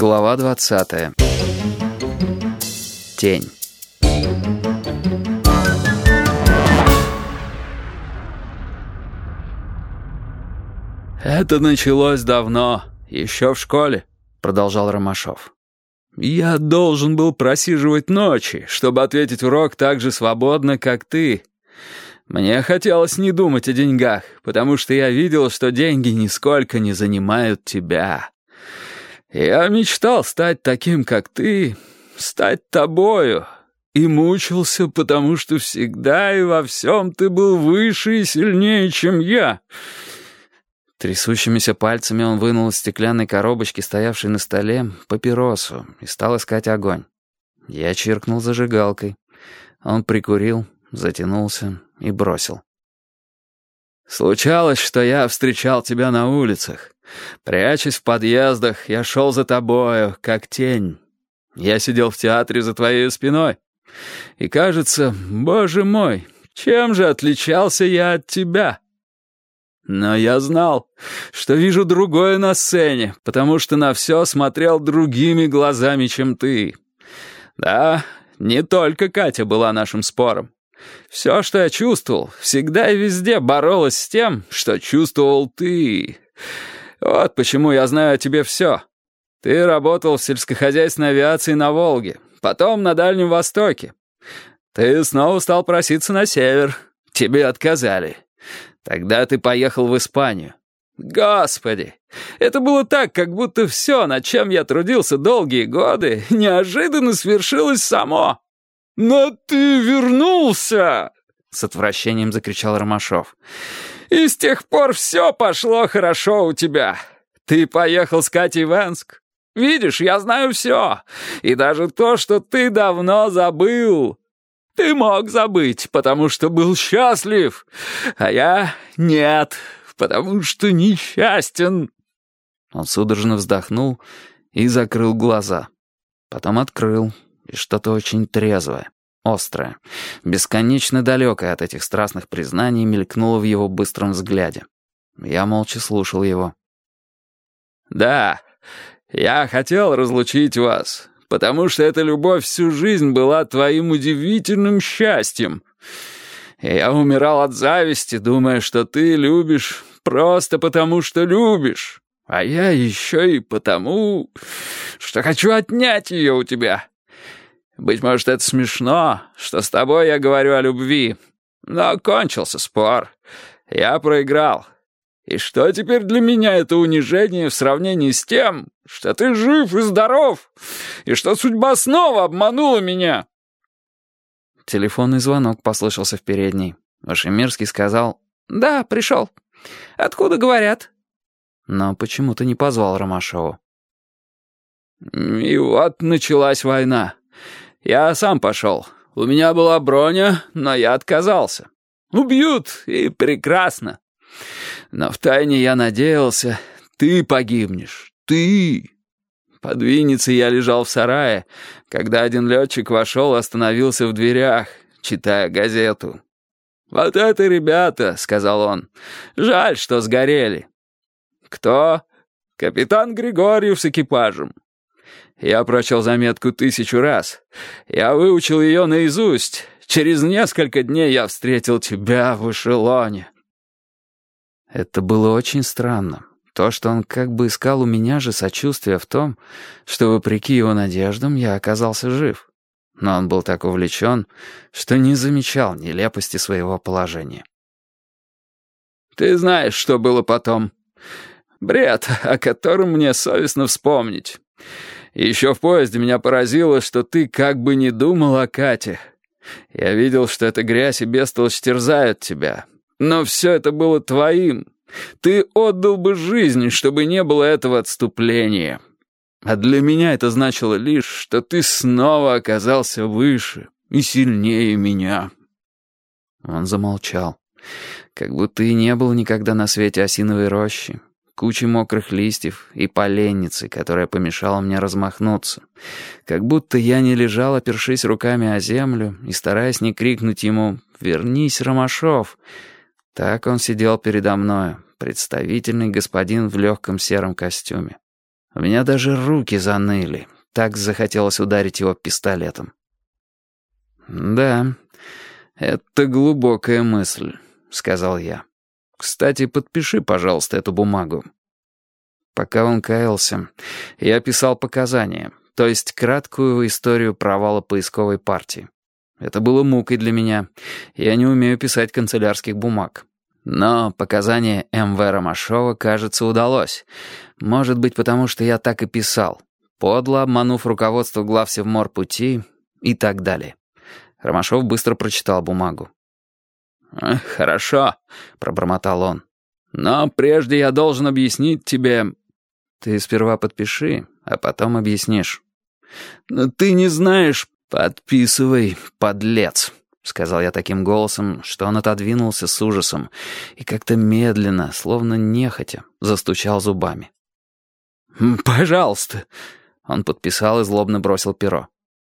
Глава 20. Тень. «Это началось давно, еще в школе», — продолжал Ромашов. «Я должен был просиживать ночи, чтобы ответить урок так же свободно, как ты. Мне хотелось не думать о деньгах, потому что я видел, что деньги нисколько не занимают тебя. Я мечтал стать таким, как ты, стать тобою, и мучился, потому что всегда и во всем ты был выше и сильнее, чем я». Трясущимися пальцами он вынул из стеклянной коробочки, стоявшей на столе, папиросу и стал искать огонь. Я чиркнул зажигалкой. Он прикурил, затянулся и бросил. «Случалось, что я встречал тебя на улицах. Прячась в подъездах, я шел за тобою, как тень. Я сидел в театре за твоей спиной. И кажется, боже мой, чем же отличался я от тебя?» Но я знал, что вижу другое на сцене, потому что на все смотрел другими глазами, чем ты. Да, не только Катя была нашим спором. Все, что я чувствовал, всегда и везде боролось с тем, что чувствовал ты. Вот почему я знаю о тебе все. Ты работал в сельскохозяйственной авиации на Волге, потом на Дальнем Востоке. Ты снова стал проситься на север. Тебе отказали. Тогда ты поехал в Испанию. Господи! Это было так, как будто все, над чем я трудился долгие годы, неожиданно свершилось само. «Но ты вернулся!» — с отвращением закричал Ромашов. «И с тех пор все пошло хорошо у тебя. Ты поехал с Катей в Энск. Видишь, я знаю все. И даже то, что ты давно забыл. Ты мог забыть, потому что был счастлив. А я нет, потому что несчастен». Он судорожно вздохнул и закрыл глаза. Потом открыл и что-то очень трезвое, острое, бесконечно далекое от этих страстных признаний мелькнуло в его быстром взгляде. Я молча слушал его. «Да, я хотел разлучить вас, потому что эта любовь всю жизнь была твоим удивительным счастьем. Я умирал от зависти, думая, что ты любишь просто потому, что любишь, а я еще и потому, что хочу отнять ее у тебя». Быть может, это смешно, что с тобой я говорю о любви. Но кончился спор. Я проиграл. И что теперь для меня это унижение в сравнении с тем, что ты жив и здоров, и что судьба снова обманула меня?» Телефонный звонок послышался в передней. Вашемирский сказал «Да, пришел. Откуда говорят?» Но почему-то не позвал Ромашову. «И вот началась война. Я сам пошел. У меня была броня, но я отказался. Убьют, и прекрасно. Но втайне я надеялся, ты погибнешь, ты. Под Винницей я лежал в сарае, когда один летчик вошел и остановился в дверях, читая газету. «Вот это ребята», — сказал он, — «жаль, что сгорели». «Кто?» «Капитан Григорьев с экипажем. Я прочел заметку тысячу раз. Я выучил ее наизусть. Через несколько дней я встретил тебя в эшелоне». Это было очень странно. То, что он как бы искал у меня же сочувствие в том, что, вопреки его надеждам, я оказался жив. Но он был так увлечен, что не замечал нелепости своего положения. «Ты знаешь, что было потом. Бред, о котором мне совестно вспомнить. Еще в поезде меня поразило, что ты как бы не думал о Кате. Я видел, что эта грязь и бестолочь терзают тебя. Но все это было твоим. Ты отдал бы жизнь, чтобы не было этого отступления. А для меня это значило лишь, что ты снова оказался выше и сильнее меня». Он замолчал, как будто и не был никогда на свете осиновой рощи, кучей мокрых листьев и поленницы, которая помешала мне размахнуться. Как будто я не лежал, опершись руками о землю и стараясь не крикнуть ему «Вернись, Ромашов!». Так он сидел передо мною, представительный господин в легком сером костюме. У меня даже руки заныли. Так захотелось ударить его пистолетом. «Да, это глубокая мысль», — сказал я. «Кстати, подпиши, пожалуйста, эту бумагу». Пока он каялся, я писал показания, то есть краткую историю провала поисковой партии. Это было мукой для меня. Я не умею писать канцелярских бумаг. Но показания М.В. Ромашова, кажется, удалось. Может быть, потому что я так и писал. Подло обманув руководство глав Севморпути и так далее. Ромашов быстро прочитал бумагу. «Хорошо», — пробормотал он. «Но прежде я должен объяснить тебе...» «Ты сперва подпиши, а потом объяснишь». «Но ты не знаешь...» «Подписывай, подлец», — сказал я таким голосом, что он отодвинулся с ужасом и как-то медленно, словно нехотя, застучал зубами. «Пожалуйста», — он подписал и злобно бросил перо.